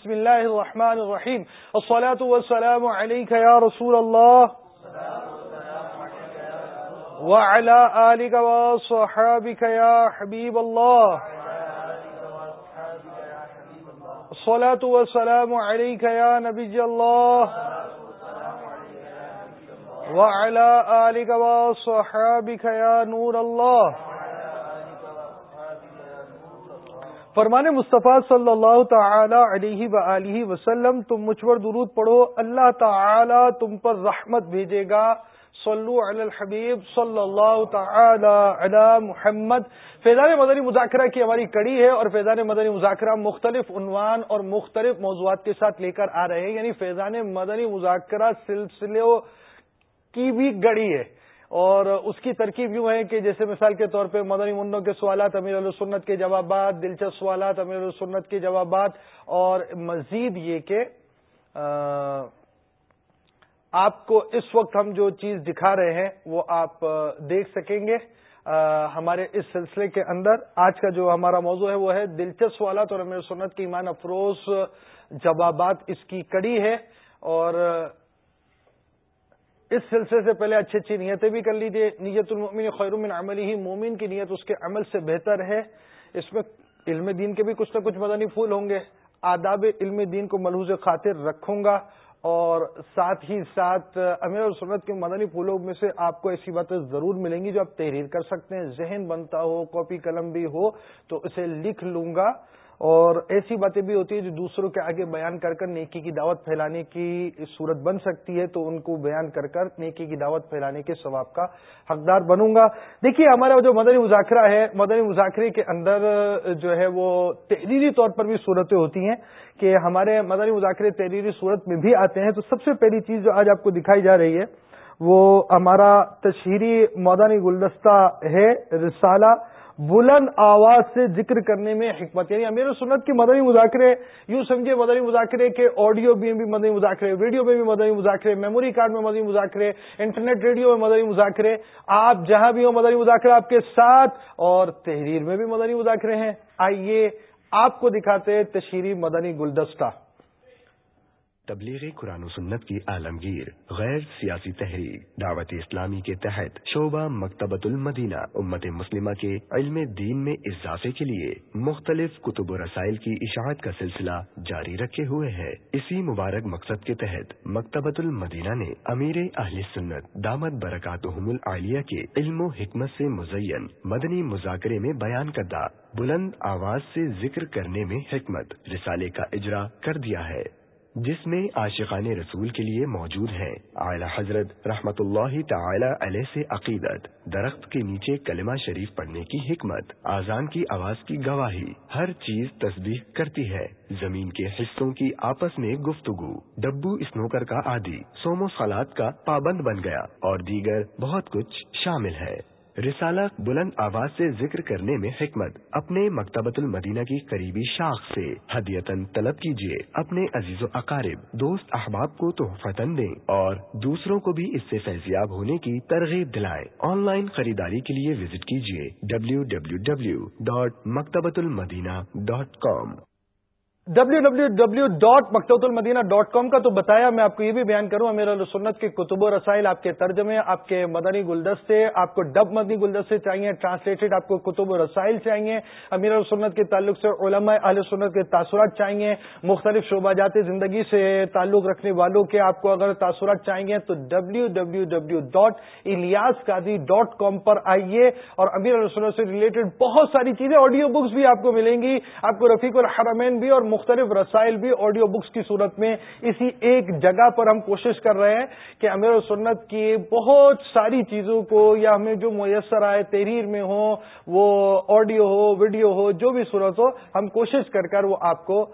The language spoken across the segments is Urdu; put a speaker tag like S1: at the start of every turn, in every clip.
S1: بسم الله الرحمن الرحيم الصلاة والسلام عليك يا رسول الله وعلى آلك وصحابك يا حبيب الله الصلاة والسلام عليك يا نبي الله وعلى آلك وصحابك يا نور الله فرمان مصطفیٰ صلی اللہ تعالی علیہ و وسلم، تم مجھ پر درود پڑھو، اللہ تعالی تم پر رحمت بھیجے گا۔ صلو علی الحبیب، صلی اللہ تعالی علی محمد۔ فیضان مدنی مذاکرہ کی ہماری کڑی ہے اور فیضان مدنی مذاکرہ مختلف عنوان اور مختلف موضوعات کے ساتھ لے کر آ رہے ہیں یعنی فیضان مدنی مذاکرہ سلسلوں کی بھی گڑی ہے۔ اور اس کی ترکیب یوں ہے کہ جیسے مثال کے طور پہ مدنی منوں کے سوالات، امیر السنت کے جوابات، دلچسپ سوالات، امیر السنت کے جوابات، اور مزید یہ کہ آپ کو اس وقت ہم جو چیز دکھا رہے ہیں، وہ آپ دیکھ سکیں گے ہمارے اس سلسلے کے اندر۔ آج کا جو ہمارا موضوع ہے، وہ ہے دلچسپ سوالات اور امیر سنت کی ایمان افروز جوابات اس کی کڑی ہے۔ اور اس سلسلے سے پہلے اچھی اچھی نیتیں بھی کر لیجیے نیت المومن خیر من عملی ہی مومن کی نیت اس کے عمل سے بہتر ہے۔ اس میں علم دین کے بھی کچھ نہ کچھ مدنی پھول ہوں گے۔ آداب علم دین کو ملحوظ خاطر رکھوں گا۔ اور ساتھ ہی ساتھ، امیر اور سنت کے مدنی پھولوں میں سے آپ کو ایسی باتیں ضرور ملیں گی جو آپ تحریر کر سکتے ہیں۔ ذہن بنتا ہو، کاپی قلم بھی ہو، تو اسے لکھ لوں گا۔ اور ایسی باتیں بھی ہوتی ہیں جو دوسروں کے آگے بیان کر کر نیکی کی دعوت پھیلانے کی صورت بن سکتی ہے، تو ان کو بیان کر کر نیکی کی دعوت پھیلانے کے ثواب کا حقدار بنوں گا۔ دیکھیے، ہمارا جو مدنی مذاکرہ ہے، مدنی مذاکرے کے اندر جو ہے وہ تحریری طور پر بھی صورتیں ہوتی ہیں کہ ہمارے مدنی مذاکرے تحریری صورت میں بھی آتے ہیں۔ تو سب سے پہلی چیز جو آج آپ کو دکھائی جا رہی ہے، وہ ہمارا تشہیری مدنی گلدستہ ہے رسالہ۔ بلند آواز سے ذکر کرنے میں حکمت یعنی امیر سنت کی مدنی مذاکرے، یوں سمجھے مدنی مذاکرے کے آڈیو بھی بھی مدنی مذاکرے، ویڈیو میں بھی مدنی مذاکرے، میموری کارڈ میں مدنی مذاکرے، انٹرنیٹ ریڈیو میں مدنی مذاکرے، آپ جہاں بھی ہو مدنی مذاکرے آپ کے ساتھ، اور تحریر میں بھی مدنی مذاکرے ہیں۔ آئیے آپ کو دکھاتے تشہیری مدنی گلدستہ۔
S2: تبلیغ قرآن و سنت کی عالمگیر، غیر سیاسی تحریک، دعوت اسلامی کے تحت شعبہ مکتبۃ المدینہ، امت مسلمہ کے علم دین میں اضافے کے لیے مختلف کتب و رسائل کی اشاعت کا سلسلہ جاری رکھے ہوئے ہے اسی مبارک مقصد کے تحت مکتبۃ المدینہ نے امیر اہل سنت دامت برکات العالیہ کے علم و حکمت سے مزین مدنی مذاکرے میں بیان کردہ بلند آواز سے ذکر کرنے میں حکمت رسالے کا اجرا کر دیا ہے۔ جس میں عاشقان رسول کے لیے موجود ہیں۔ اعلی حضرت رحمت اللہ تعالی علیہ سے عقیدت، درخت کے نیچے کلمہ شریف پڑھنے کی حکمت آزان کی آواز کی گواہی، ہر چیز تصدیق کرتی ہے۔ زمین کے حصوں کی آپس میں گفتگو، ڈبو اسنوکر کا عادی سومو سالات کا پابند بن گیا اور دیگر بہت کچھ شامل ہے۔ رسالہ بلند آواز سے ذکر کرنے میں حکمت۔ اپنے مکتبۃ المدینہ کی قریبی شاخ سے ہدیتن طلب کیجیے۔ اپنے عزیز و اقارب، دوست احباب کو تحفتن دیں اور دوسروں کو بھی اس سے فیضیاب ہونے کی ترغیب دلائیں۔ آن لائن خریداری کے لیے وزٹ کیجیے۔ W W W dot Maktabat Almadina dot com.
S1: W W W dot Maktabat Almadina dot com کا تو بتایا میں آپ کو یہ بھی بیان کروں میرا سنت کے کتب و رسائل آپ کے ترجمے، آپ کے مدنی گلدستے، آپ کو ڈب مدنی گلدستے چاہیے ٹرانسلیٹڈ آپ کو کتب و رسائل چاہیے، امیر السنت کے تعلق سے علماء اہل سنت کے تاثرات چاہیے، مختلف شعبہ جات زندگی سے تعلق رکھنے والوں کے آپ کو اگر تاثرات چاہیے تو W W W dot Ilyas قاضی ڈاٹ کام پر آئیے اور امیر السنت سے ریلیٹڈ بہت ساری چیزیں آڈیو بکس بھی آپ کو ملیں گی، آپ کو رفیق الحرمین بھی اور مختلف رسائل بھی آڈیو بکس کی صورت میں اسی ایک جگہ پر ہم کوشش کر رہے ہیں کہ امیر و سنت کی بہت ساری چیزوں کو یا ہمیں جو میسر آئے تحریر میں ہو، وہ آڈیو ہو ویڈیو ہو، جو بھی صورت ہو، ہم کوشش کر کر وہ آپ کو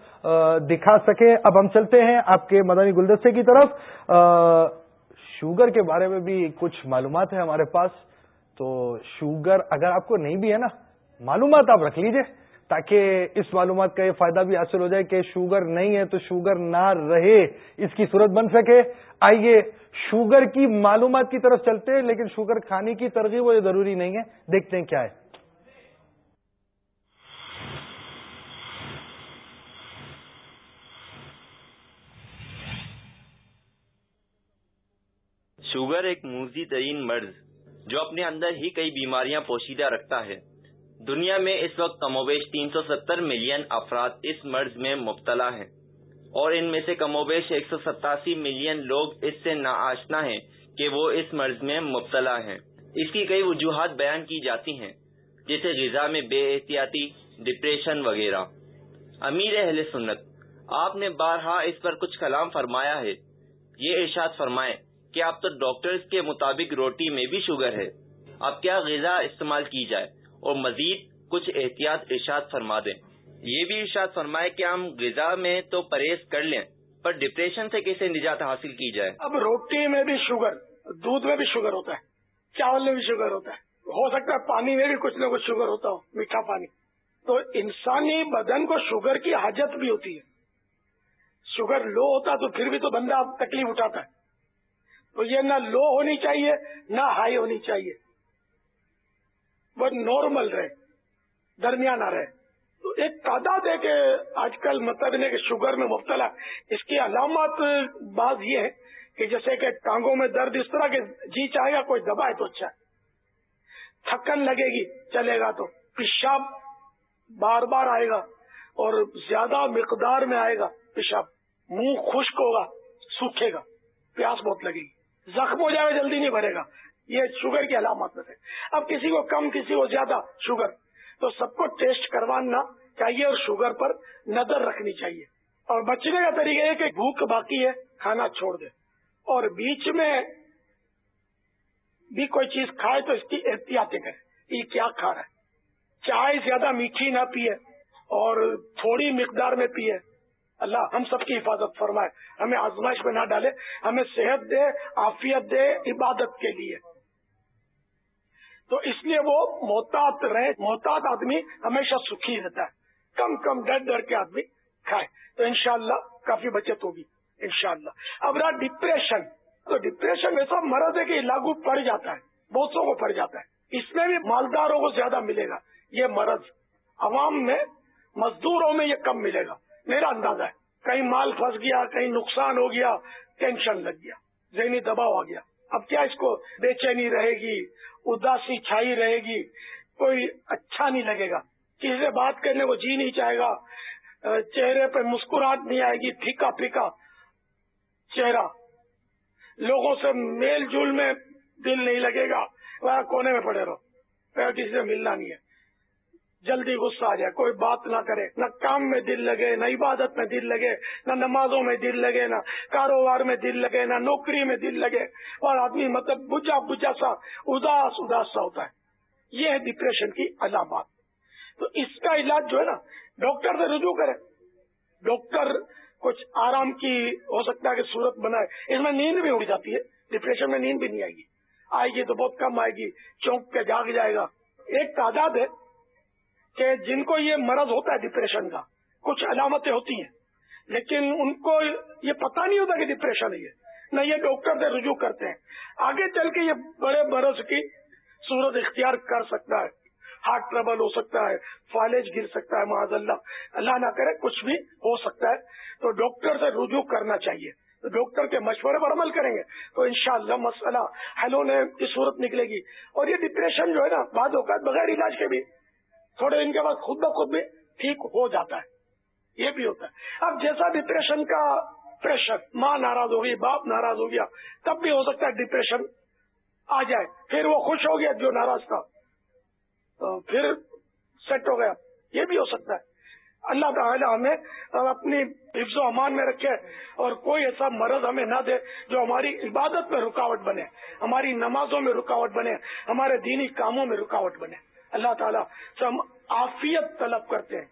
S1: دکھا سکیں۔ اب ہم چلتے ہیں آپ کے مدنی گلدستے کی طرف۔ شوگر کے بارے میں بھی کچھ معلومات ہیں ہمارے پاس۔ تو شوگر اگر آپ کو نہیں بھی ہے نا، معلومات آپ رکھ لیجیے۔ تاکہ اس معلومات کا یہ فائدہ بھی حاصل ہو جائے کہ شوگر نہیں ہے تو شوگر نہ رہے، اس کی صورت بن سکے۔ آئیے، شوگر کی معلومات کی طرف چلتے ہیں، لیکن شوگر کھانے کی ترغیب وہ ضروری نہیں ہے۔ دیکھتے ہیں کیا ہے۔
S3: شوگر ایک موزی ترین مرض جو اپنے اندر ہی کئی بیماریاں پوشیدہ رکھتا ہے۔ دنیا میں اس وقت کم و بیش تین سو ستر ملین افراد اس مرض میں مبتلا ہیں اور ان میں سے کم و بیش ایک سو ستاسی ملین لوگ اس سے ناآشنا ہیں کہ وہ اس مرض میں مبتلا ہیں۔ اس کی کئی وجوہات بیان کی جاتی ہیں، جیسے غذا میں بے احتیاطی ڈپریشن وغیرہ۔ امیر اہل سنت، آپ نے بارہا اس پر کچھ کلام فرمایا ہے۔ یہ ارشاد فرمائے کہ آپ تو ڈاکٹرز کے مطابق روٹی میں بھی شوگر ہے۔ اب کیا غذا استعمال کی جائے؟ اور مزید کچھ احتیاط ارشاد فرما دیں۔ یہ بھی ارشاد فرمائے کہ ہم غذا میں تو پرہیز کر لیں، پر ڈپریشن سے کیسے نجات حاصل کی جائے؟
S4: اب روٹی میں بھی شوگر دودھ میں بھی شوگر ہوتا ہے، چاول میں بھی شوگر ہوتا ہے۔ ہو سکتا ہے پانی میں بھی کچھ نہ کچھ شوگر ہوتا ہو، میٹھا پانی۔ تو انسانی بدن کو شوگر کی حاجت بھی ہوتی ہے۔ شوگر لو ہوتا تو پھر بھی تو بندہ تکلیف اٹھاتا ہے۔ تو یہ نہ لو ہونی چاہیے، نہ ہائی ہونی چاہیے۔ وہ نارمل رہے، درمیانہ رہے۔ تو ایک تعداد ہے کہ آج کل مطلب کہ شوگر میں مبتلا۔ اس کی علامات بعض یہ ہے کہ جیسے کہ ٹانگوں میں درد اس طرح کے جی چاہے گا کوئی دبا ہے تو اچھا ہے۔ تھکن لگے گی، چلے گا تو۔ پیشاب بار بار آئے گا اور زیادہ مقدار میں آئے گا پیشاب۔ منہ خشک ہوگا، سوکھے گا، پیاس بہت لگے گی۔ زخم ہو جائے گا، جلدی نہیں بھرے گا۔ یہ شوگر کی علامت میں سے اب کسی کو کم، کسی کو زیادہ شوگر تو سب کو ٹیسٹ کروانا چاہیے اور شوگر پر نظر رکھنی چاہیے۔ اور بچنے کا طریقہ ہے کہ بھوک باقی ہے، کھانا چھوڑ دے اور بیچ میں بھی کوئی چیز کھائے تو اس کی احتیاط کرے یہ کیا کھا رہا ہے؟ چائے زیادہ میٹھی نہ پیے اور تھوڑی مقدار میں پیے۔ اللہ ہم سب کی حفاظت فرمائے، ہمیں آزمائش میں نہ ڈالے، ہمیں صحت دے، عافیت دے، عبادت کے لیے۔ تو اس لیے وہ محتاط رہے، محتاط آدمی ہمیشہ سکھی رہتا ہے۔ کم کم ڈر ڈر کے آدمی کھائے۔ تو انشاءاللہ کافی بچت ہوگی، انشاءاللہ۔ اب رہا ڈپریشن تو ڈپریشن ایسا مرض ہے کہ لاگو پڑ جاتا ہے بہت کو پڑ جاتا ہے۔ اس میں بھی مالداروں کو زیادہ ملے گا، یہ مرض۔ عوام میں، مزدوروں میں یہ کم ملے گا۔ میرا اندازہ ہے، کہیں مال پھنس گیا، کہیں نقصان ہو گیا ٹینشن لگ گیا، ذہنی دباؤ آ گیا۔ اب کیا اس کو بے چینی رہے گی؟ اداسی چھائی رہے گی؟ کوئی اچھا نہیں لگے گا۔ کسی سے بات کرنے کو جی نہیں چاہے گا۔ چہرے پہ مسکراہٹ نہیں آئے گی، پھیکا پھیکا چہرہ۔ لوگوں سے میل جول میں دل نہیں لگے گا۔ وہ کونے میں پڑے رہو۔ کسی سے ملنا نہیں ہے۔ جلدی غصہ آ جائے، کوئی بات نہ کرے، نہ کام میں دل لگے، نہ عبادت میں دل لگے، نہ نمازوں میں دل لگے، نہ کاروبار میں دل لگے، نہ نوکری میں دل لگے۔ اور آدمی مطلب بجا بجا سا، اداس اداس سا ہوتا ہے۔ یہ ہے ڈپریشن کی علامات۔ تو اس کا علاج جو ہے نا، ڈاکٹر سے رجوع کرے ڈاکٹر کچھ آرام کی ہو سکتا ہے کہ صورت بنائے۔ اس میں نیند بھی اڑ جاتی ہے ڈپریشن میں نیند بھی نہیں آئے گی۔ آئے گی تو بہت کم آئے گی، چونک کے جاگ جائے گا۔ ایک تعداد ہے۔ کہ جن کو یہ مرض ہوتا ہے ڈپریشن کا، کچھ علامتیں ہوتی ہیں، لیکن ان کو یہ پتا نہیں ہوتا کہ ڈپریشن ہے نہ یہ ڈاکٹر سے رجوع کرتے ہیں۔ آگے چل کے یہ بڑے مرض کی صورت اختیار کر سکتا ہے۔ ہارٹ ٹربل ہو سکتا ہے، فالج گر سکتا ہے، معاذ اللہ۔ اللہ نہ کرے، کچھ بھی ہو سکتا ہے۔ تو ڈاکٹر سے رجوع کرنا چاہیے۔ تو ڈاکٹر کے مشورے پر عمل کریں گے۔ تو انشاءاللہ مسئلہ حل ہونے کی صورت نکلے گی۔ اور یہ ڈپریشن جو ہے نا، بعض اوقات بغیر علاج کے بھی تھوڑے دن کے بعد خود بخود بھی ٹھیک ہو جاتا ہے۔ یہ بھی ہوتا ہے۔ اب جیسا ڈپریشن کا پریشر ماں ناراض ہو گئی، باپ ناراض ہو گیا، تب بھی ہو سکتا ہے ڈپریشن آ جائے۔ پھر وہ خوش ہو گیا جو ناراض تھا۔ پھر سیٹ ہو گیا۔ یہ بھی ہو سکتا ہے۔ اللہ تعالی ہمیں اپنی حفظ و امان میں رکھے اور کوئی ایسا مرض ہمیں نہ دے جو ہماری عبادت میں رکاوٹ بنے، ہماری نمازوں میں رکاوٹ بنے، ہمارے دینی کاموں میں رکاوٹ بنے۔ اللہ تعالیٰ سے ہم عافیت طلب کرتے ہیں۔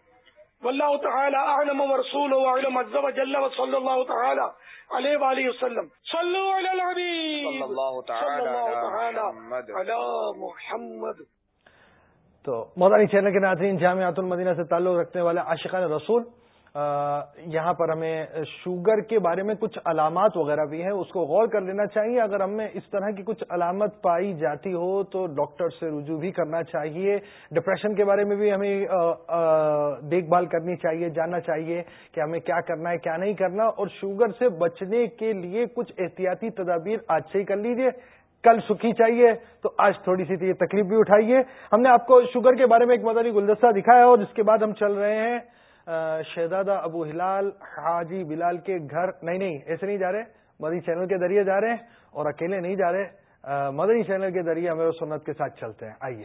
S4: واللہ تعالی اعلم ورسول وعلم عز وجل وصلی اللہ تعالی علیہ وآلہ وسلم۔ صلو علی الحبیب۔ صلی اللہ تعالی علی محمد۔
S1: تو مدانی چینل کے ناظرین جامعات المدینہ سے تعلق رکھنے والے عاشقان رسول یہاں پر ہمیں شوگر کے بارے میں کچھ علامات وغیرہ بھی ہیں، اس کو غور کر لینا چاہیے۔ اگر ہمیں اس طرح کی کچھ علامت پائی جاتی ہو تو ڈاکٹر سے رجوع بھی کرنا چاہیے۔ ڈپریشن کے بارے میں بھی ہمیں دیکھ بھال کرنی چاہیے، جاننا چاہیے کہ ہمیں کیا کرنا ہے، کیا نہیں کرنا۔ اور شوگر سے بچنے کے لیے کچھ احتیاطی تدابیر آج سے ہی کر لیجیے کل سکھی چاہیے تو آج تھوڑی سی تکلیف بھی اٹھائیے۔ ہم نے آپ کو شوگر کے بارے میں ایک مدنی گلدستہ دکھایا اور اس کے بعد ہم چل رہے ہیں۔ شہزادہ ابو ہلال حاجی بلال کے گھر نہیں نہیں ایسے نہیں جا رہے مدنی چینل کے ذریعے جا رہے ہیں اور اکیلے نہیں جا رہے۔ مدنی چینل کے ذریعے ہمیں سنت کے ساتھ چلتے ہیں۔ آئیے۔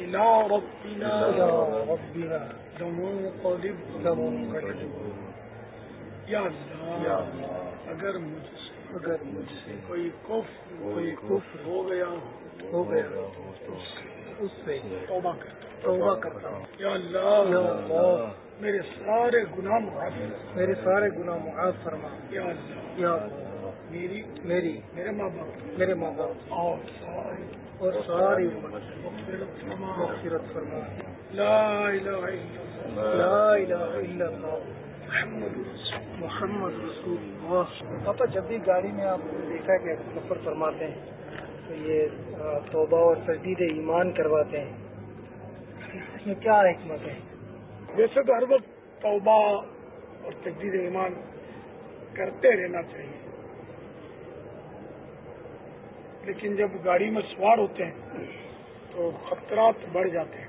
S5: إلى ربنا لمنقلب یا اللہ اگر مجھ سے اگر مجھ سے کوئی کف کوئی کف ہو گیا ہو گیا اس سے توبہ کرتا توبہ کرتا یا اللہ میرے سارے گناہ معاف میرے سارے گناہ معاف فرما۔ یا اللہ۔ یا میری میری میرے ماں باپ۔ میرے ماں باپ۔ اور ساری اور ساری مغفرت فرما۔ لا الہ لا الہ الا اللہ۔ محمد محمد رسول اللہ۔ پاپا جب بھی گاڑی میں آپ دیکھا کہ سفر فرماتے ہیں تو یہ توبہ اور تجدید ایمان کرواتے ہیں۔ اس میں کیا حکمت ہے؟ ویسے تو ہر وقت توبہ اور تجدید ایمان کرتے رہنا چاہیے۔ لیکن جب گاڑی میں سوار ہوتے ہیں تو خطرات بڑھ جاتے ہیں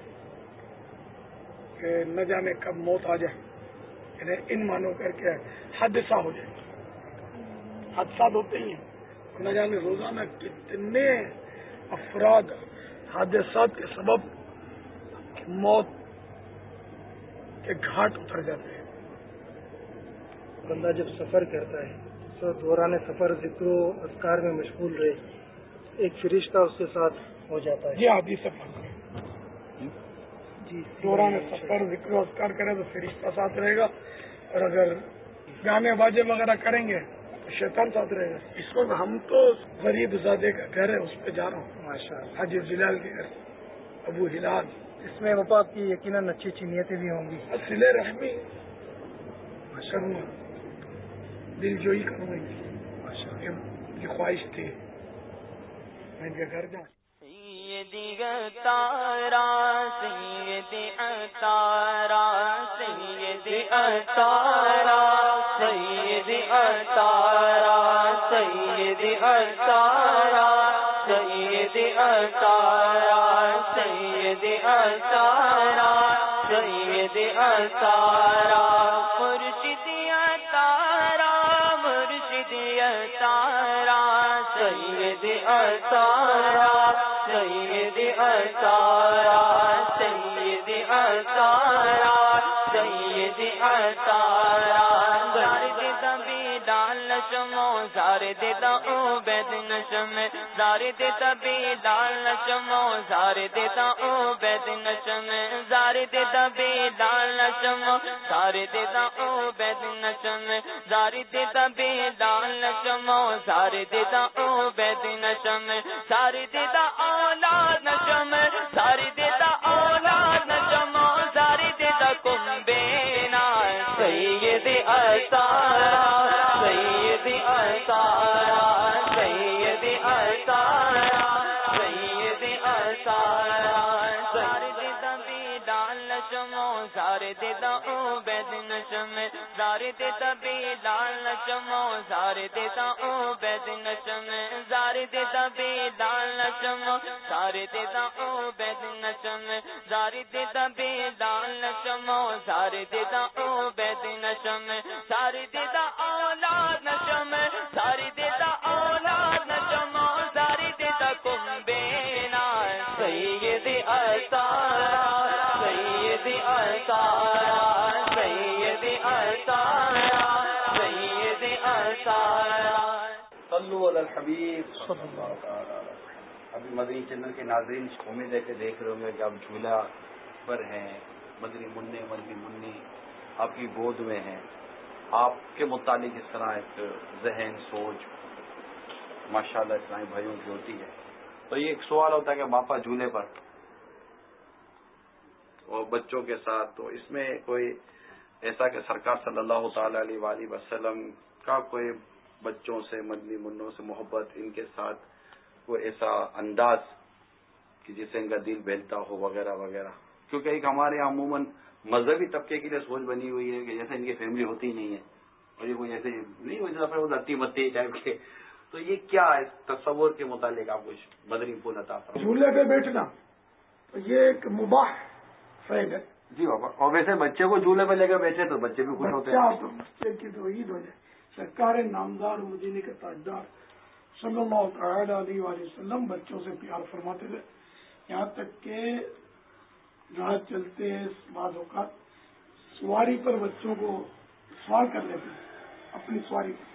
S5: کہ نہ جانے کب موت آ جائے۔ یعنی ان مانو کر کے حادثہ ہو جائے۔ حادثات ہوتے ہی ہیں۔ نہ جانے روزانہ کتنے افراد حادثات کے سبب موت کے گھاٹ اتر جاتے ہیں۔ بندہ جب سفر کرتا ہے تو دوران سفر ذکر و اذکار میں مشغول رہے ایک فرشتہ اس کے ساتھ ہو جاتا ہے۔ یہ سفر جی۔ دوران سفر ذکر اسکار کرے تو فرشتہ ساتھ رہے گا۔ اور اگر گانے باجے وغیرہ کریں گے تو شیطان ساتھ رہے گا۔ اس وقت ہم تو غریب زادے کا گھر ہے اس پہ جا رہا ہوں۔ ماشاء اللہ حاجی بلال کے گھر ابو ہلال اس میں وفا کی یقیناً اچھی اچھی نیتیں بھی ہوں گی۔ سلے رحمی کروں گا دل جوئی کروں گا یہ خواہش تھی۔ میں ان کے گھر جاؤں۔ سیدی تارا سیدی تارا سیدی تارا سیدی تارا سیدی تارا سید اتارا سید اتارا سید اتارا مرشد اتارا مرشد اتارا سید اتارا سید اتارا سید اتارا سید اتارا زار دیتا او بید نشم زار دیتا بی ڈال نشمو زار دیتا او بید نشم زار دیتا بی ڈال نشمو زار دیتا او بید نشم زار دیتا بی ڈال نشمو زار دیتا او بید نشم ساری دیتا اولاد نشم ساری دیتا اولاد نشم ساری دیتا کمبینا سید اتارا دے دا او بید نشم، زار دے دا بی لال نشم، زار دے دا او بید نشم، زار دے دا بی لال نشم، زار دے دا او بید نشم، زار دے دا بی نشم، زار دے دا او بید نشم، زار دے دا اولاد نشم الحبيب صلى الله تعالى
S6: مدنی چینل کے ناظرین امید ہے کہ دیکھ رہے ہوں گے کہ آپ جھولا پر ہیں مدنی منع مدنی منی آپ کی گود میں ہیں۔ آپ کے متعلق اس طرح ایک ذہن سوچ ماشاء اللہ اسلامی بھائیوں کی ہوتی ہے۔ تو یہ ایک سوال ہوتا ہے کہ باپا جھولے پر اور بچوں کے ساتھ تو اس میں کوئی ایسا کہ سرکار صلی اللہ تعالی علیہ وآلہ وسلم کا کوئی بچوں سے مدنی منوں سے محبت ان کے ساتھ کوئی ایسا انداز کہ جس سے ان کا دل بہلتا ہو وغیرہ وغیرہ۔ کیونکہ ایک ہمارے عموماً مذہبی طبقے کے لیے سوچ بنی ہوئی ہے کہ جیسے ان کی فیملی ہوتی ہی نہیں ہے اور یہ کوئی ایسے نہیں ہو لتی متی ٹائپ کے۔ تو یہ کیا ہے؟ تصور کے متعلق آپ کچھ بدری پول عطا
S4: جھولے پہ بیٹھنا۔ تو یہ ایک مباح فیل ہے۔
S6: جی بابا اور ویسے بچے کو جھولے پہ لے کر بیٹھے تو بچے بھی خوش ہوتے ہیں۔
S4: بچے کی تو عید ہو جائے۔ سرکار نامدار مدینے کے تاجدار صلی اللہ تعالی علیہ وسلم بچوں سے پیار فرماتے تھے۔ یہاں تک کہ راہ چلتے بعض اوقات سواری پر بچوں کو سوار کر لیتے اپنی سواری پر۔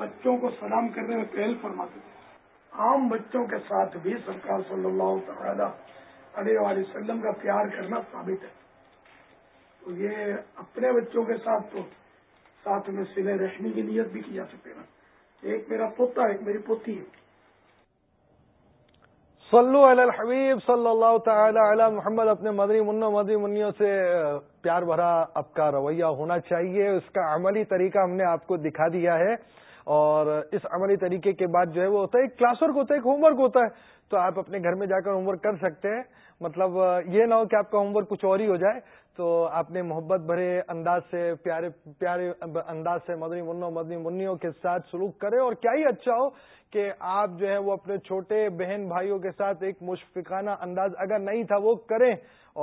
S4: بچوں کو سلام کرنے میں پہل فرماتے تھے۔ عام بچوں کے ساتھ بھی سرکار صلی اللہ تعالی علیہ وسلم کا پیار کرنا ثابت ہے۔ تو یہ اپنے بچوں کے ساتھ تو ساتھ میں سلے رہنے کی نیت بھی کی جا سکتے نا۔ ایک میرا پوتا، ایک میری پوتی ہے۔
S1: صلو علی الحبیب، صلی اللہ تعالی علی محمد، اپنے مدنی منو مدنی منیوں سے پیار بھرا آپ کا رویہ ہونا چاہیے۔ اس کا عملی طریقہ ہم نے آپ کو دکھا دیا ہے۔ اور اس عملی طریقے کے بعد جو ہے وہ ہوتا ہے، ایک کلاس ورک ہوتا ہے، ایک ہوم ورک ہوتا ہے۔ تو آپ اپنے گھر میں جا کر ہوم ورک کر سکتے ہیں۔ مطلب یہ نہ ہو کہ آپ کا ہوم ورک کچھ اور ہی ہو جائے۔ تو آپ نے محبت بھرے انداز سے، پیارے پیارے انداز سے مدنی منوں، مدنی منیوں کے ساتھ سلوک کرے اور کیا ہی اچھا ہو کہ آپ جو ہے وہ اپنے چھوٹے بہن بھائیوں کے ساتھ ایک مشفقانہ انداز اگر نہیں تھا وہ کریں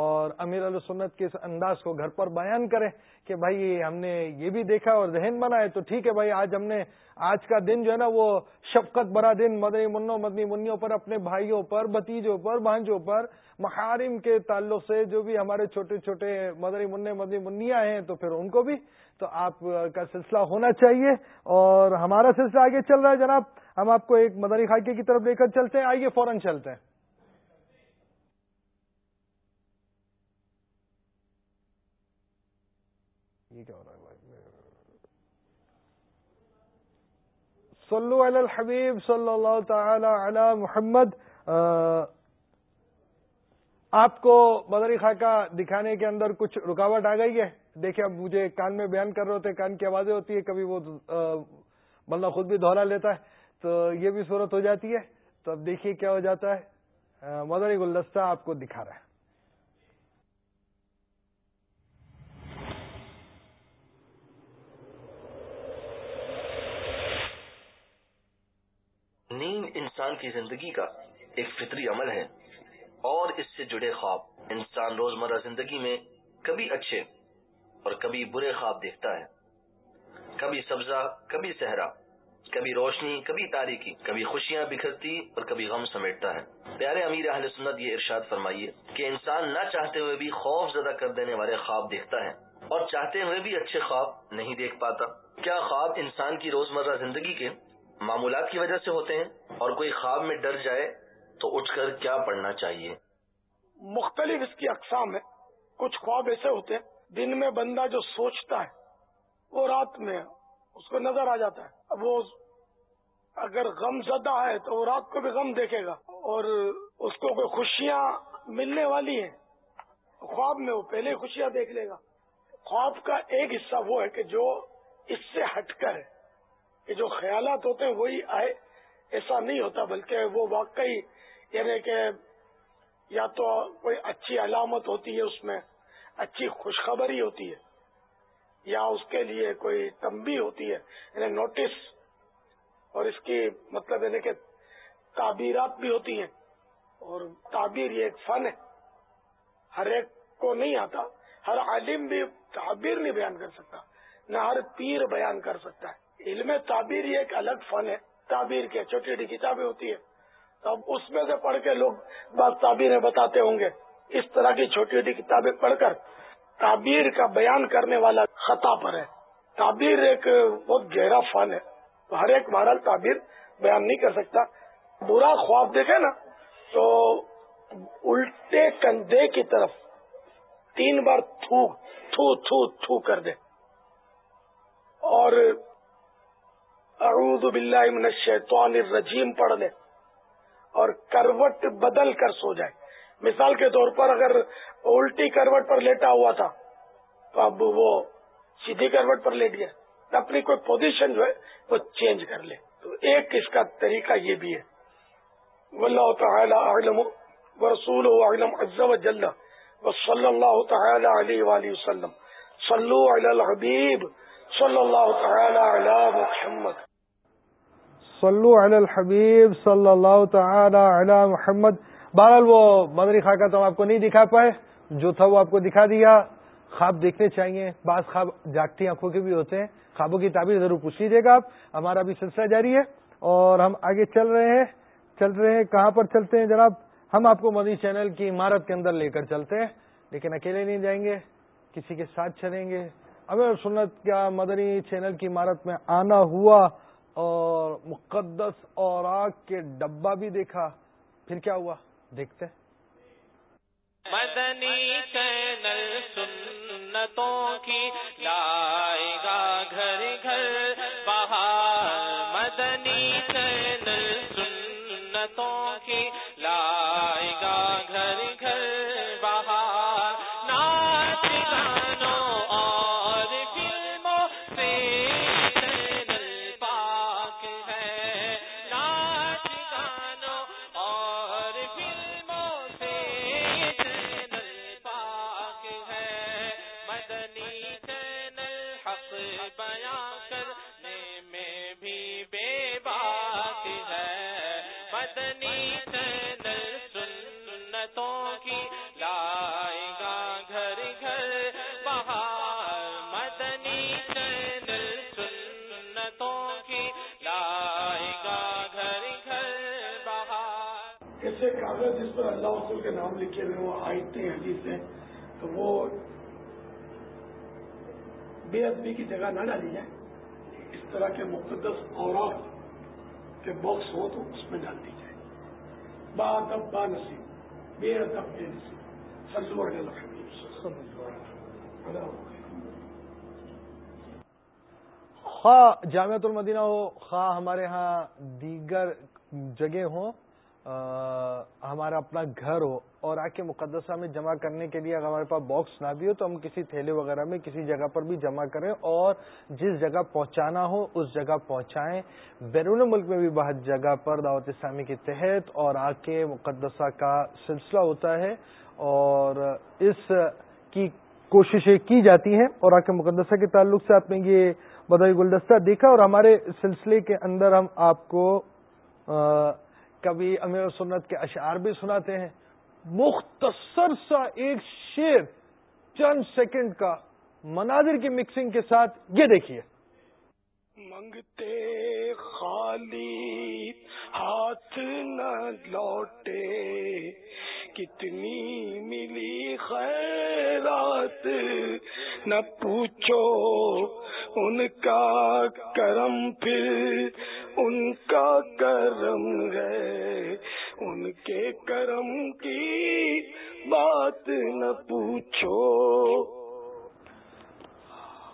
S1: اور امیر علیہ سنت کے اس انداز کو گھر پر بیان کریں کہ بھائی ہم نے یہ بھی دیکھا اور ذہن بنائے تو ٹھیک ہے بھائی، آج ہم نے آج کا دن جو ہے نا وہ شفقت برا دن، مدنی منوں مدنی منوں پر، اپنے بھائیوں پر بتیجوں پر، بھانجوں پر، محارم کے تعلق سے جو بھی ہمارے چھوٹے چھوٹے مدنی منع مدنی منیا ہیں تو پھر ان کو بھی تو آپ کا سلسلہ ہونا چاہیے اور ہمارا سلسلہ آگے چل رہا ہے جناب۔ ہم آپ کو ایک مدنی خاکے کی طرف لے کر چلتے ہیں۔ آئیے فوراً چلتے ہیں یہ کیا ہو رہا ہے صلو علی الحبیب صلی اللہ تعالی علی محمد آپ کو مدری خاکہ دکھانے کے اندر کچھ رکاوٹ آ گئی ہے؟ دیکھیں، اب مجھے کان میں بیان کر رہے ہوتے کان کی آوازیں ہوتی ہے کبھی وہ بندہ خود بھی دہرا لیتا ہے، تو یہ بھی صورت ہو جاتی ہے۔ تو اب دیکھیے کیا ہو جاتا ہے۔ مدری گلدستہ آپ کو دکھا رہا ہے۔
S7: انسان کی زندگی کا ایک فطری عمل ہے۔ اور اس سے جڑے خواب انسان روزمرہ زندگی میں کبھی اچھے اور کبھی برے خواب دیکھتا ہے۔ کبھی سبزہ، کبھی صحرا، کبھی روشنی، کبھی تاریخی کبھی خوشیاں بکھرتی اور کبھی غم سمیٹتا ہے۔ پیارے امیر اہل سنت، یہ ارشاد فرمائیے کہ انسان نہ چاہتے ہوئے بھی خوف زدہ کر دینے والے خواب دیکھتا ہے اور چاہتے ہوئے بھی اچھے خواب نہیں دیکھ پاتا۔ کیا خواب انسان کی روزمرہ زندگی کے معمولات کی وجہ سے ہوتے ہیں اور کوئی خواب میں ڈر جائے تو اٹھ کر کیا پڑھنا چاہیے؟
S4: مختلف اس کی اقسام ہے کچھ خواب ایسے ہوتے ہیں، دن میں بندہ جو سوچتا ہے، وہ رات میں اس کو نظر آ جاتا ہے۔ اب وہ اگر غم زدہ ہے تو وہ رات کو بھی غم دیکھے گا اور اس کو کوئی خوشیاں ملنے والی ہیں خواب میں وہ پہلے خوشیاں دیکھ لے گا۔ خواب کا ایک حصہ وہ ہے کہ جو اس سے ہٹ کر ہے۔ کہ جو خیالات ہوتے ہیں وہی آئے، ایسا نہیں ہوتا، بلکہ وہ واقعی یعنی کہ یا تو کوئی اچھی علامت ہوتی ہے اس میں، اچھی خوشخبری ہوتی ہے، یا اس کے لیے کوئی تمبی ہوتی ہے یعنی نوٹس، اور اس کی مطلب یعنی کہ تعبیرات بھی ہوتی ہیں، اور تعبیر یہ ایک فن ہے۔ ہر ایک کو نہیں آتا، ہر عالم بھی تعبیر نہیں بیان کر سکتا، نہ ہر پیر بیان کر سکتا ہے۔ علم تعبیر یہ ایک الگ فن ہے۔ تعبیر کے چھوٹی چھوٹی کتابیں ہوتی ہے تو اب اس میں سے پڑھ کے لوگ بعض تعبیریں بتاتے ہوں گے۔ اس طرح کی چھوٹی چھوٹی کتابیں پڑھ کر تعبیر کا بیان کرنے والا خطا پر ہے۔ تعبیر ایک بہت گہرا فن ہے۔ تو ہر ایک مہارا تعبیر بیان نہیں کر سکتا۔ برا خواب دیکھے نا، تو الٹے کندھے کی طرف تین بار تھو تھو تھو تھو کر دے۔ اور اعوذ باللہ من الشیطان الرجیم پڑھ لے اور کروٹ بدل کر سو جائے۔ مثال کے طور پر اگر الٹی کروٹ پر لیٹا ہوا تھا، تو اب وہ سیدھی کروٹ پر لیٹ گیا۔ اپنی کوئی پوزیشن جو ہے وہ چینج کر لے۔ تو ایک اس کا طریقہ یہ بھی ہے۔ واللہ تعالی اعلم ورسول اعلم عز و جل وصلی اللہ تعالی علیہ وآلہ وسلم۔ صلو علی الحبیب، صلی اللہ تعالی علی محمد۔
S1: صلو علی الحبیب صلی اللہ تعالی علی محمد۔ بہرحال وہ مدری خاکہ تو ہم آپ کو نہیں دکھا پائے، جو تھا وہ آپ کو دکھا دیا۔ خواب دیکھنے چاہیے، بعض خواب جاگتی آنکھوں کے بھی ہوتے ہیں۔ خوابوں کی تعبیر ضرور پوچھ لیجیے گا آپ۔ ہمارا بھی سلسلہ جاری ہے اور ہم آگے چل رہے ہیں۔ چل رہے ہیں، کہاں پر چلتے ہیں جناب؟ ہم آپ کو مدنی چینل کی عمارت کے اندر لے کر چلتے ہیں، لیکن اکیلے نہیں جائیں گے، کسی کے ساتھ چلیں گے۔ امیر سنت کا مدنی چینل کی عمارت میں آنا ہوا۔ اور مقدس اور آگ کے ڈبہ بھی دیکھا۔ پھر کیا ہوا؟ دیکھتے
S8: مدنی چینل سنتوں کی، لائے گا گھر گھر
S4: کے نام لکھے ہوئے وہ آئتے حدیث ہیں تو وہ بے ادبی کی جگہ نہ ڈالی جائے۔ اس طرح کے مقدس اوراق کے باکس ہو تو اس میں ڈال دی جائے۔ با ادب با نصیب بے ادب بے نصیب۔ سلو علی الحبیب صلی اللہ علیہ وسلم
S1: خواہ جامعت المدینہ ہو خواہ ہمارے ہاں دیگر جگہ ہوں ہمارا اپنا گھر ہو اور آ کے مقدسہ میں جمع کرنے کے لیے اگر ہمارے پاس باکس نہ بھی ہو تو ہم کسی تھیلے وغیرہ میں کسی جگہ پر بھی جمع کریں اور جس جگہ پہنچانا ہو اس جگہ پہنچائیں۔ بیرون ملک میں بھی بہت جگہ پر دعوت اسلامی کے تحت اور آ کے مقدسہ کا سلسلہ ہوتا ہے اور اس کی کوششیں کی جاتی ہیں اور آ کے مقدسہ کے تعلق سے آپ نے یہ بدائی گلدستہ دیکھا اور ہمارے سلسلے کے اندر ہم آپ کو آ، کبھی امیر سنت کے اشعار بھی سناتے ہیں۔ مختصر سا ایک شیر چند سیکنڈ کا مناظر کی مکسنگ کے ساتھ یہ دیکھیے۔
S4: منگتے خالی ہاتھ نہ لوٹے، کتنی ملی خیرات، نہ پوچھو ان کا کرم پھر۔ ان کا کرم ہے۔ ان کے کرم کی بات نہ پوچھو۔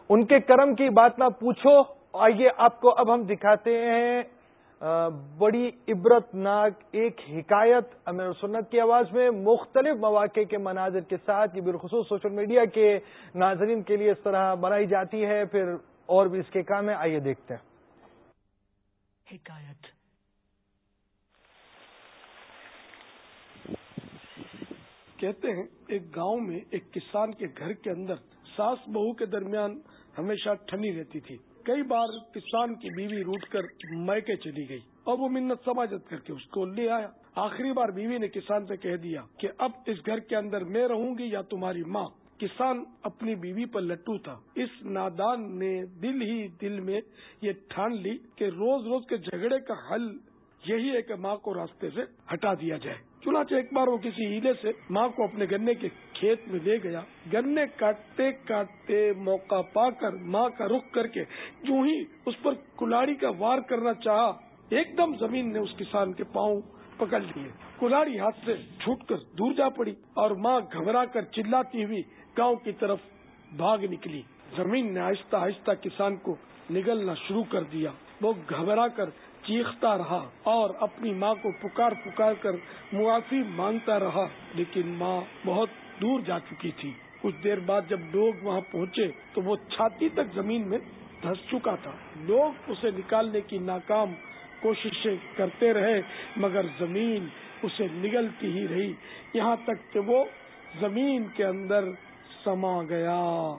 S1: ان کے کرم کی بات نہ پوچھو۔ آئیے آپ کو اب ہم دکھاتے ہیں بڑی عبرت ناک ایک حکایت امیر سنت کی آواز میں مختلف مواقع کے مناظر کے ساتھ، یہ بالخصوص سوشل میڈیا کے ناظرین کے لیے اس طرح بنائی جاتی ہے۔ پھر اور بھی اس کے کام ہے آئیے دیکھتے ہیں۔
S9: حکایت۔
S4: کہتے ہیں، ایک گاؤں میں ایک کسان کے گھر کے اندر ساس بہو کے درمیان ہمیشہ ٹھنی رہتی تھی۔ کئی بار کسان کی بیوی روٹ کر میکے چلی گئی اور وہ منت سماجت کر کے اس کو لے آیا۔ آخری بار بیوی نے کسان سے کہہ دیا کہ اب اس گھر کے اندر میں رہوں گی یا تمہاری ماں۔ کسان اپنی بیوی پر لٹو تھا۔ اس نادان نے دل ہی دل میں یہ ٹھان لی کہ روز روز کے جھگڑے کا حل یہی ہے کہ ماں کو راستے سے ہٹا دیا جائے۔ چنانچہ ایک بار وہ کسی ہیلے سے ماں کو اپنے گنے کے کھیت میں لے گیا۔ گنے کاٹتے کاٹتے موقع پا کر ماں کا رخ کر کے جو ہی اس پر کلاڑی کا وار کرنا چاہا۔ ایک دم زمین نے اس کسان کے پاؤں پکڑ لیے۔ کلاڑی ہاتھ سے چھوٹ کر دور جا پڑی اور ماں گھبرا کر چلاتی ہوئی گاؤں کی طرف بھاگ نکلی۔ زمین نے آہستہ آہستہ کسان کو نگلنا شروع کر دیا۔ وہ گھبرا کر چیختا رہا اور اپنی ماں کو پکار پکار کر معافی مانگتا رہا، لیکن ماں بہت دور جا چکی تھی۔ کچھ دیر بعد جب لوگ وہاں پہنچے تو وہ چھاتی تک زمین میں دھس چکا تھا۔ لوگ اسے نکالنے کی ناکام کوششیں کرتے رہے، مگر زمین اسے نگلتی ہی رہی۔ یہاں تک کہ وہ زمین کے اندر سما گیا۔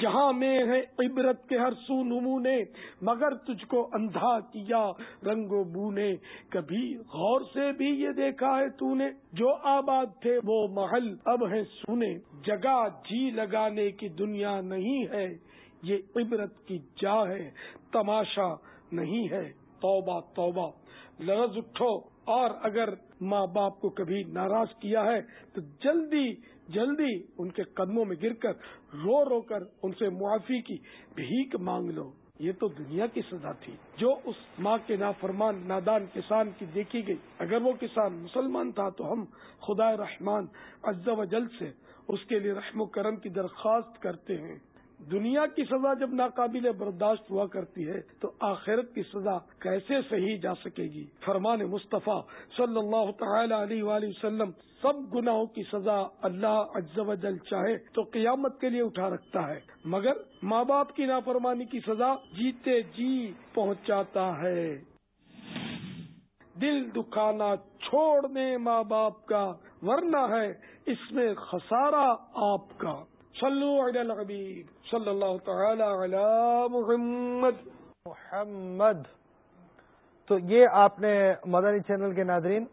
S4: جہاں میں ہے عبرت کے ہر سو نمونے، مگر تجھ کو اندھا کیا رنگ و بو نے کبھی غور سے بھی یہ دیکھا ہے تو نے جو آباد تھے وہ محل اب ہے سنے جگہ جی لگانے کی دنیا نہیں ہے، یہ عبرت کی جا ہے، تماشا نہیں ہے۔ توبہ توبہ۔ لرز اٹھو۔ اور اگر ماں باپ کو کبھی ناراض کیا ہے تو جلدی جلدی ان کے قدموں میں گر کر رو رو کر ان سے معافی کی بھیک مانگ لو۔ یہ تو دنیا کی سزا تھی۔ جو اس ماں کے نافرمان، نادان کسان کی دیکھی گئی۔ اگر وہ کسان مسلمان تھا تو ہم خدا رحمان عز و جل سے اس کے لیے رحم و کرم کی درخواست کرتے ہیں۔ دنیا کی سزا جب ناقابل برداشت ہوا کرتی ہے تو آخرت کی سزا کیسے صحیح جا سکے گی؟ فرمان مصطفیٰ صلی اللہ تعالی علیہ وآلہ وسلم، سب گناہوں کی سزا اللہ اجز و جل چاہے تو قیامت کے لیے اٹھا رکھتا ہے۔ مگر ماں باپ کی نافرمانی کی سزا جیتے جی پہنچاتا ہے۔ دل دکھانا چھوڑنے ماں باپ کا، ورنہ ہے اس میں خسارہ آپ کا۔ صلو علی الحبیب صلی اللہ تعالی علی محمد.
S1: محمد. تو یہ آپ نے مدنی چینل کے ناظرین،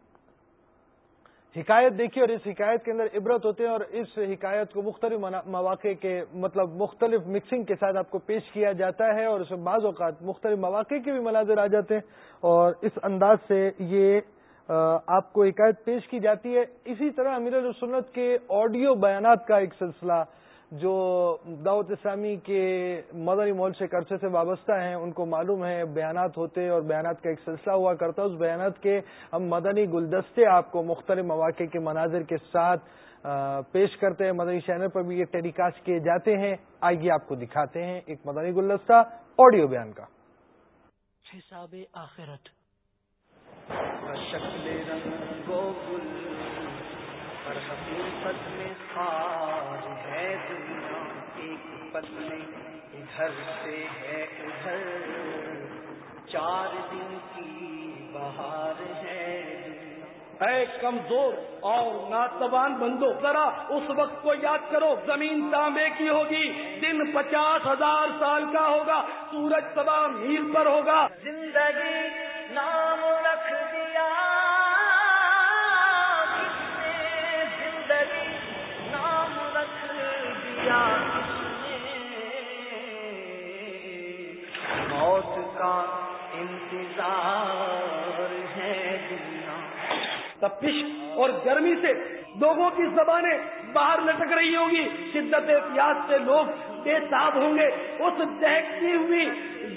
S1: حکایت دیکھی اور اس حکایت کے اندر عبرت ہوتے ہیں اور اس حکایت کو مختلف مواقع کے مطلب مختلف مکسنگ کے ساتھ آپ کو پیش کیا جاتا ہے اور اس میں بعض اوقات مختلف مواقع کے بھی مناظر آ جاتے ہیں اور اس انداز سے یہ آپ کو حکایت پیش کی جاتی ہے۔ اسی طرح امیر السنت کے آڈیو بیانات کا ایک سلسلہ جو دعوت اسلامی کے مدنی مول سے قرضے سے وابستہ ہیں ان کو معلوم ہے بیانات ہوتے اور بیانات کا ایک سلسلہ ہوا کرتا ہے۔ اس بیانات کے ہم مدنی گلدستے آپ کو مختلف مواقع کے مناظر کے ساتھ پیش کرتے ہیں۔ مدنی چینل پر بھی یہ ٹیلی کاسٹ کیے جاتے ہیں۔ آئیے آپ کو دکھاتے ہیں ایک مدنی گلدستہ آڈیو بیان کا۔
S9: حساب آخرت۔
S10: شکل رنگ حقیقت میں ہے دنیا ایک پل میں ادھر سے ہے ادھر۔ چار دن کی بہار ہے
S4: اے کمزور اور ناتوان بندو ذرا اس وقت کو یاد کرو زمین تانبے کی ہوگی دن پچاس ہزار سال کا ہوگا سورج سبا میل پر ہوگا۔
S10: زندگی نام رکھ دیا۔ کا انتظار ہے دنیا۔
S4: تپش اور گرمی سے لوگوں کی زبانیں باہر لٹک رہی ہوں گی۔ شدت احتیاط سے لوگ بے ہوں گے، اس دہتی ہوئی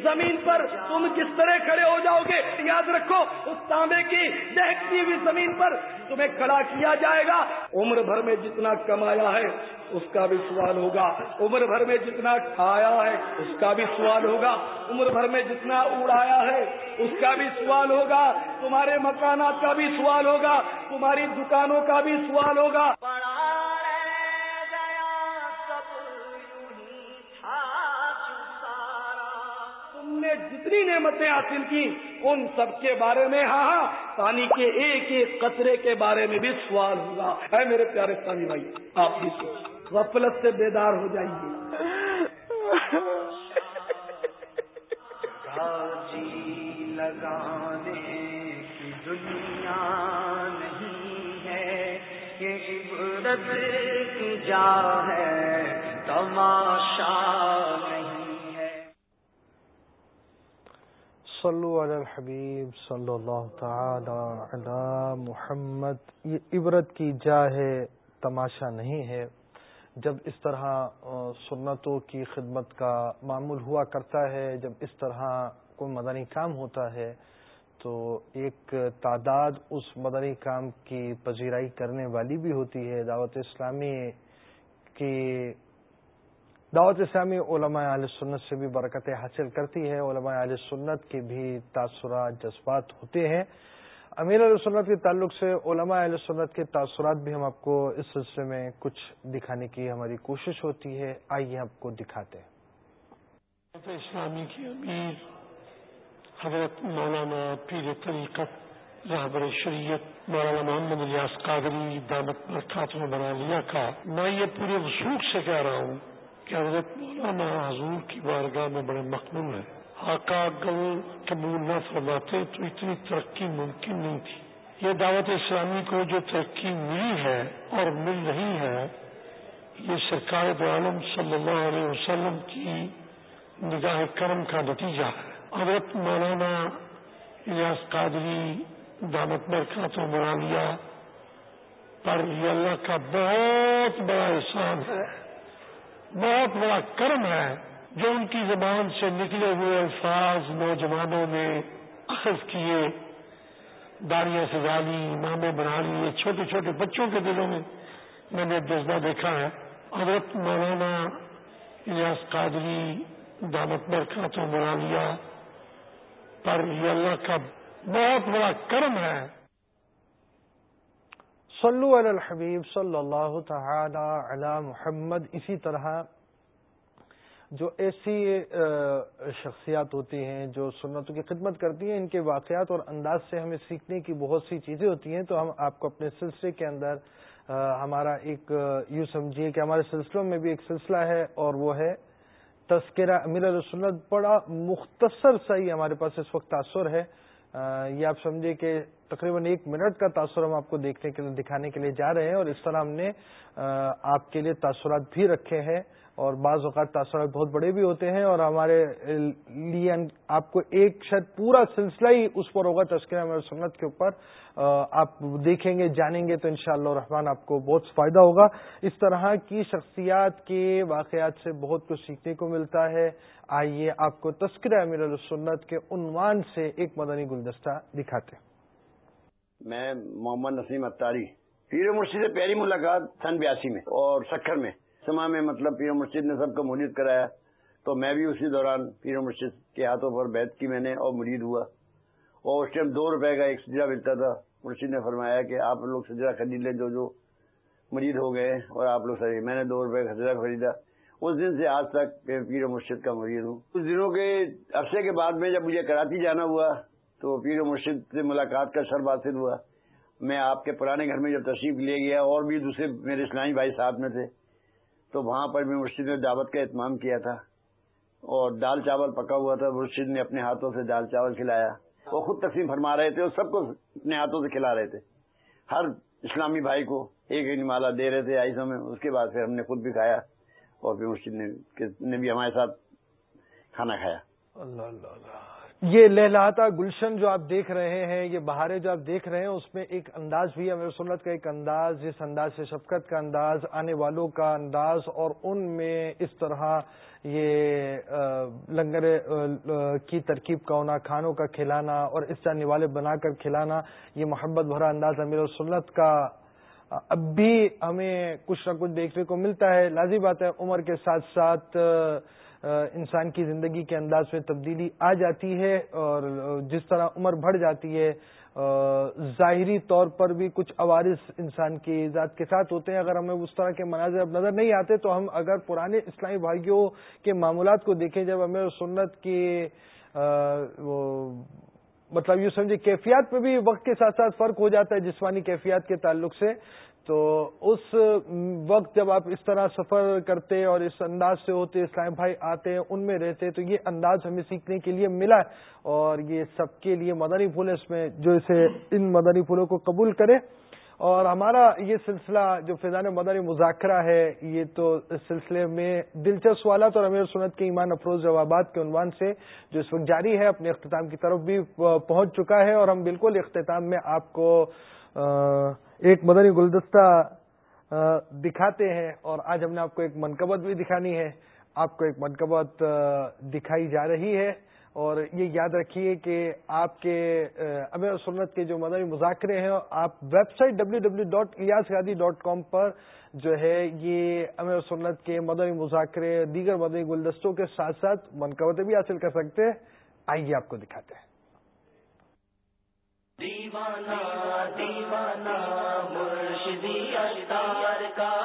S4: زمین پر تم کس طرح کھڑے ہو جاؤ گے؟ یاد رکھو، اس تانبے کی دہتی ہوئی زمین پر تمہیں کھڑا کیا جائے گا۔ عمر بھر میں جتنا کمایا ہے، اس کا بھی سوال ہوگا۔ عمر بھر میں جتنا کھایا ہے، اس کا بھی سوال ہوگا۔ عمر بھر میں جتنا اڑایا ہے، اس کا بھی سوال ہوگا۔ تمہارے مکانات کا بھی سوال ہوگا، تمہاری دکانوں کا بھی سوال ہوگا۔ جتنی نعمتیں حاصل کی ان سب کے بارے میں ہاں ہاں پانی کے ایک ایک قطرے کے بارے میں بھی سوال ہوگا۔ ہے میرے پیارے سانی بھائی، آپ بھی غفلت سے بیدار ہو جائیے۔
S10: لگانے کی دنیا نہیں ہے عبرت کی جا ہے، تماشا
S1: صلو علی الحبیب صلی اللہ تعالی علی محمد۔ یہ عبرت کی جا ہے تماشا نہیں ہے۔ جب اس طرح سنتوں کی خدمت کا معمول ہوا کرتا ہے، جب اس طرح کوئی مدنی کام ہوتا ہے، تو ایک تعداد اس مدنی کام کی پذیرائی کرنے والی بھی ہوتی ہے۔ دعوت اسلامی کی دعوت اسلامی علماء علیہ سنت سے بھی برکتیں حاصل کرتی ہے علماء علیہ سنت کے بھی تاثرات، جذبات ہوتے ہیں۔ امیر علیہ سنت کے تعلق سے علماء علیہ سنت کے تاثرات بھی ہم آپ کو اس سلسلے میں کچھ دکھانے کی ہماری کوشش ہوتی ہے۔ آئیے آپ کو دکھاتے ہیں۔
S11: اسلامی کی امیر حضرت مولانا پیر طریقت رہبر شریعت مولانا محمد الیاس قادری دامت پر خاتمہ بنا لیا کا میں یہ پورے وسوخ سے کہہ رہا ہوں کہ حضرت مولانا حضور کی بارگاہ میں بڑے مقبول ہیں۔ آقا اگر قبول نہ فرماتے تو اتنی ترقی ممکن نہیں تھی۔ یہ دعوت اسلامی کو جو ترقی ملی ہے اور مل رہی ہے، یہ سرکار عالم صلی اللہ علیہ وسلم کی نگاہ کرم کا نتیجہ ہے۔ حضرت مولانا الیاس قادری دامت برکات و مرانیہ پر یہ اللہ کا بہت بڑا احسان ہے۔ بہت بڑا کرم ہے جو ان کی زبان سے نکلے ہوئے الفاظ نوجوانوں نے اخذ کیے۔ داڑیاں سجالی نامے بنا لیے، چھوٹے چھوٹے بچوں کے دلوں میں میں نے جذبہ دیکھا ہے۔ حضرت مولانا الیاس قادری دامت برکات و بنا لیا۔ پر یہ اللہ کا بہت بڑا کرم ہے۔
S1: صلو علی الحبیب صلی اللہ تعالی علی محمد، اسی طرح جو ایسی شخصیات ہوتی ہیں جو سنتوں کی خدمت کرتی ہیں، ان کے واقعات اور انداز سے ہمیں سیکھنے کی بہت سی چیزیں ہوتی ہیں، تو ہم آپ کو اپنے سلسلے کے اندر ہمارا ایک یوں سمجھیے کہ ہمارے سلسلوں میں بھی ایک سلسلہ ہے اور وہ ہے تذکرہ امیر السنت بڑا مختصر سا ہی ہمارے پاس اس وقت تاثر ہے۔ یہ آپ سمجھے کہ تقریباً ایک منٹ کا تاثر ہم آپ کو دیکھنے کے لیے، دکھانے کے لیے جا رہے ہیں اور اس طرح ہم نے آپ کے لیے تاثرات بھی رکھے ہیں۔ اور بعض اوقات تاثرات بہت بڑے بھی ہوتے ہیں اور ہمارے لیے آپ کو ایک شاید پورا سلسلہ ہی اس پر ہوگا تذکرہ میرے سنت کے اوپر۔ آپ دیکھیں گے، جانیں گے تو انشاءاللہ شاء رحمان آپ کو بہت فائدہ ہوگا۔ اس طرح کی شخصیات کے واقعات سے بہت کچھ سیکھنے کو ملتا ہے۔ آئیے آپ کو تذکرہ امیر السنت کے عنوان سے ایک مدنی گلدستہ دکھاتے
S12: میں محمد نسیم اتاری پیر مرشد سے پہلی ملاقات سن بیاسی میں اور سکھر میں۔ سما میں مطلب پیر مرشد نے سب کو مرید کرایا۔ تو میں بھی اسی دوران پیر مرشد کے ہاتھوں پر بیت کی میں نے اور مرید ہوا۔ اور اس ٹائم دو روپے کا ایک سجرا ملتا تھا۔ مرشد نے فرمایا کہ آپ لوگ سجرا خرید لیں، جو جو مرید ہو گئے اور آپ لوگ صحیح میں نے دو روپے کا سجرا خریدا۔ اس دن سے آج تک پیر مرشد کا مرید ہوں۔ کچھ دنوں کے عرصے کے بعد میں جب مجھے کراچی جانا ہوا، تو پیر مرشد سے ملاقات کا شرب حاصل ہوا۔ میں آپ کے پرانے گھر میں جب تشریف لے گیا اور بھی دوسرے میرے اسلامی بھائی ساتھ میں تھے۔ تو وہاں پر بھی مرشد نے دعوت کا اہتمام کیا تھا اور دال چاول پکا ہوا تھا، مرشد نے اپنے ہاتھوں سے دال چاول کھلایا۔ وہ خود تقسیم فرما رہے تھے اور سب کو اپنے ہاتھوں سے کھلا رہے تھے۔ ہر اسلامی بھائی کو ایک ایک نمالا دے رہے تھے آئی میں۔ اس کے بعد پھر ہم نے خود بھی کھایا اور پھر مرشد نے بھی ہمارے ساتھ کھانا کھایا۔
S1: اللہ اللہ اللہ۔ یہ لہلاتا گلشن جو آپ دیکھ رہے ہیں، یہ بہاریں جو آپ دیکھ رہے ہیں، اس میں ایک انداز بھی ہے۔ سنت کا ایک انداز، جس انداز سے شفقت کا انداز، آنے والوں کا انداز، اور ان میں اس طرح یہ لنگر کی ترکیب کا ہونا، کھانوں کا کھلانا، اور اس جانے والے بنا کر کھلانا، یہ محبت بھرا انداز امیر سنت کا اب بھی ہمیں کچھ نہ کچھ دیکھنے کو ملتا ہے۔ لازی بات ہے، عمر کے ساتھ ساتھ انسان کی زندگی کے انداز میں تبدیلی آ جاتی ہے اور جس طرح عمر بڑھ جاتی ہے ظاہری طور پر بھی کچھ عوارث انسان کی ذات کے ساتھ ہوتے ہیں۔ اگر ہمیں اس طرح کے مناظر اب نظر نہیں آتے تو ہم اگر پرانے اسلامی بھائیوں کے معمولات کو دیکھیں، جب ہمیں سنت کی مطلب یہ سمجھے کیفیات میں بھی وقت کے ساتھ ساتھ فرق ہو جاتا ہے، جسمانی کیفیات کے تعلق سے۔ تو اس وقت جب آپ اس طرح سفر کرتے اور اس انداز سے ہوتے، اسلام بھائی آتے ہیں ان میں رہتے، تو یہ انداز ہمیں سیکھنے کے لیے ملا اور یہ سب کے لیے مدنی پھول اس میں جو اسے ان مدنی پھولوں کو قبول کرے۔ اور ہمارا یہ سلسلہ جو فیضان مدنی مذاکرہ ہے، یہ تو اس سلسلے میں دلچسپ سوالات اور امیر سنت کے ایمان افروز جوابات کے عنوان سے جو اس وقت جاری ہے، اپنے اختتام کی طرف بھی پہنچ چکا ہے اور ہم بالکل اختتام میں آپ کو ایک مدنی گلدستہ دکھاتے ہیں اور آج ہم نے آپ کو ایک منقبت بھی دکھانی ہے۔ آپ کو ایک منقبت دکھائی جا رہی ہے اور یہ یاد رکھیے کہ آپ کے امیر سنت کے جو مدنی مذاکرے ہیں، آپ website W W dot Ilyas Qadri dot com پر جو ہے یہ امیر سنت کے مدنی مذاکرے، دیگر مدنی گلدستوں کے ساتھ ساتھ منقبتیں بھی حاصل کر سکتے ہیں۔ آئیے آپ کو دکھاتے ہیں۔
S13: دیوانہ دیوانہ مرشدی اشتار کا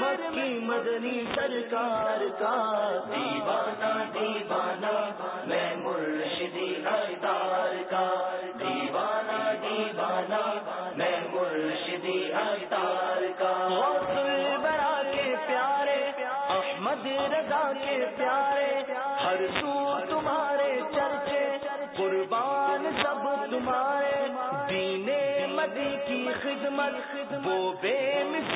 S13: مکی مدنی سرکار کا دیوانہ دیوانہ میں مرشدی اتار کا دیوانہ دیوانہ میں مرشدی اتار کا برا کے پیارے، احمد رضا کے پیارے، ہر سو تمہارے چرچے، قربان سب تمہارے، دین مدی کی خدمت، وہ بے مثال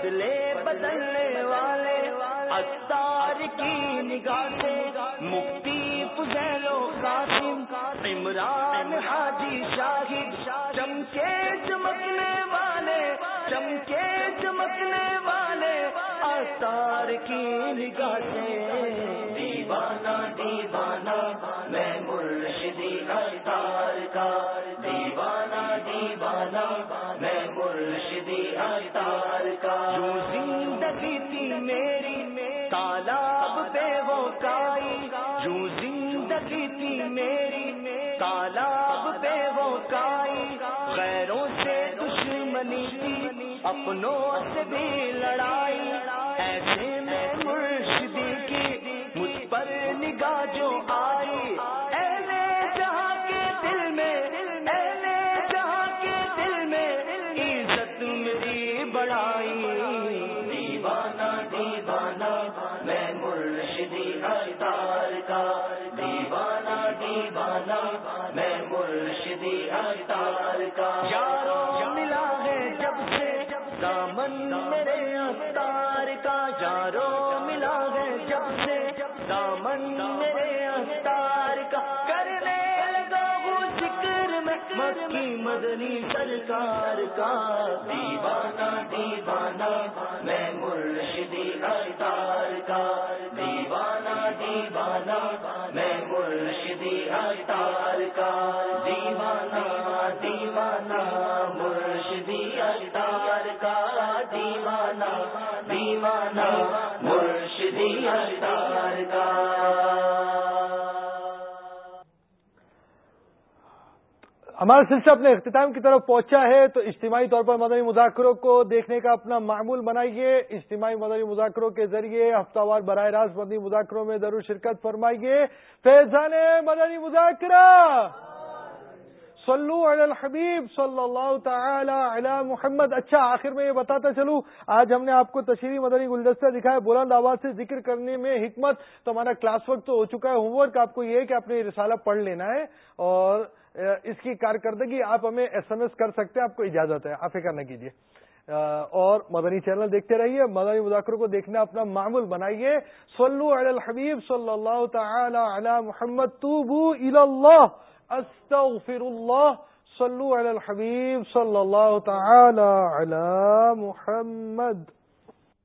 S13: بدلے، بدلنے والے اتار کی نگاہ سے مفتی فضیل قاسم، عمران حاجی شاہد، چمکے چمکنے والے، چمکے چمکنے والے اتار کی نگاہ سے انہوں سے بھی لڑائی مدنی سرکار کا۔ دیوانہ دیوانہ، میں مرشدی اتار کا۔ دیوانہ دیوانہ، میں مرشدی اتار کا۔ دیوانہ دیوانہ مرشدی اتار کا۔ دیوانہ دیوانہ مرشدی اتار کا۔
S1: ہمارا سلسلہ اپنے اختتام کی طرف پہنچا ہے، تو اجتماعی طور پر مدنی مذاکروں کو دیکھنے کا اپنا معمول بنائیے۔ اجتماعی مدنی مذاکروں کے ذریعے ہفتہ وار براہ راست مدنی مذاکروں میں ضرور شرکت فرمائیے۔ فیضان مدنی مذاکرہ! صلو علی الحبیب صلی اللہ تعالی علی محمد۔ اچھا آخر میں یہ بتاتا چلوں، آج ہم نے آپ کو تشریح مدنی گلدستہ دکھایا، بلند آواز سے ذکر کرنے میں حکمت۔ تو ہمارا کلاس ورک تو ہو چکا ہے، ہوم ورک، آپ کو یہ ہے کہ آپ نے رسالہ پڑھ لینا ہے اور اس کی کارکردگی آپ ہمیں ایس ایم ایس کر سکتے ہیں، آپ کو اجازت ہے، آپ فکر نہ کیجیے اور مدنی چینل دیکھتے رہیے، مدنی مذاکروں کو دیکھنا اپنا معمول بنائیے۔ صلو علی الحبیب صلی اللہ تعالی علی محمد، توبو اللہ استغفر اللہ صلو علی الحبیب صلی اللہ تعالی علی محمد۔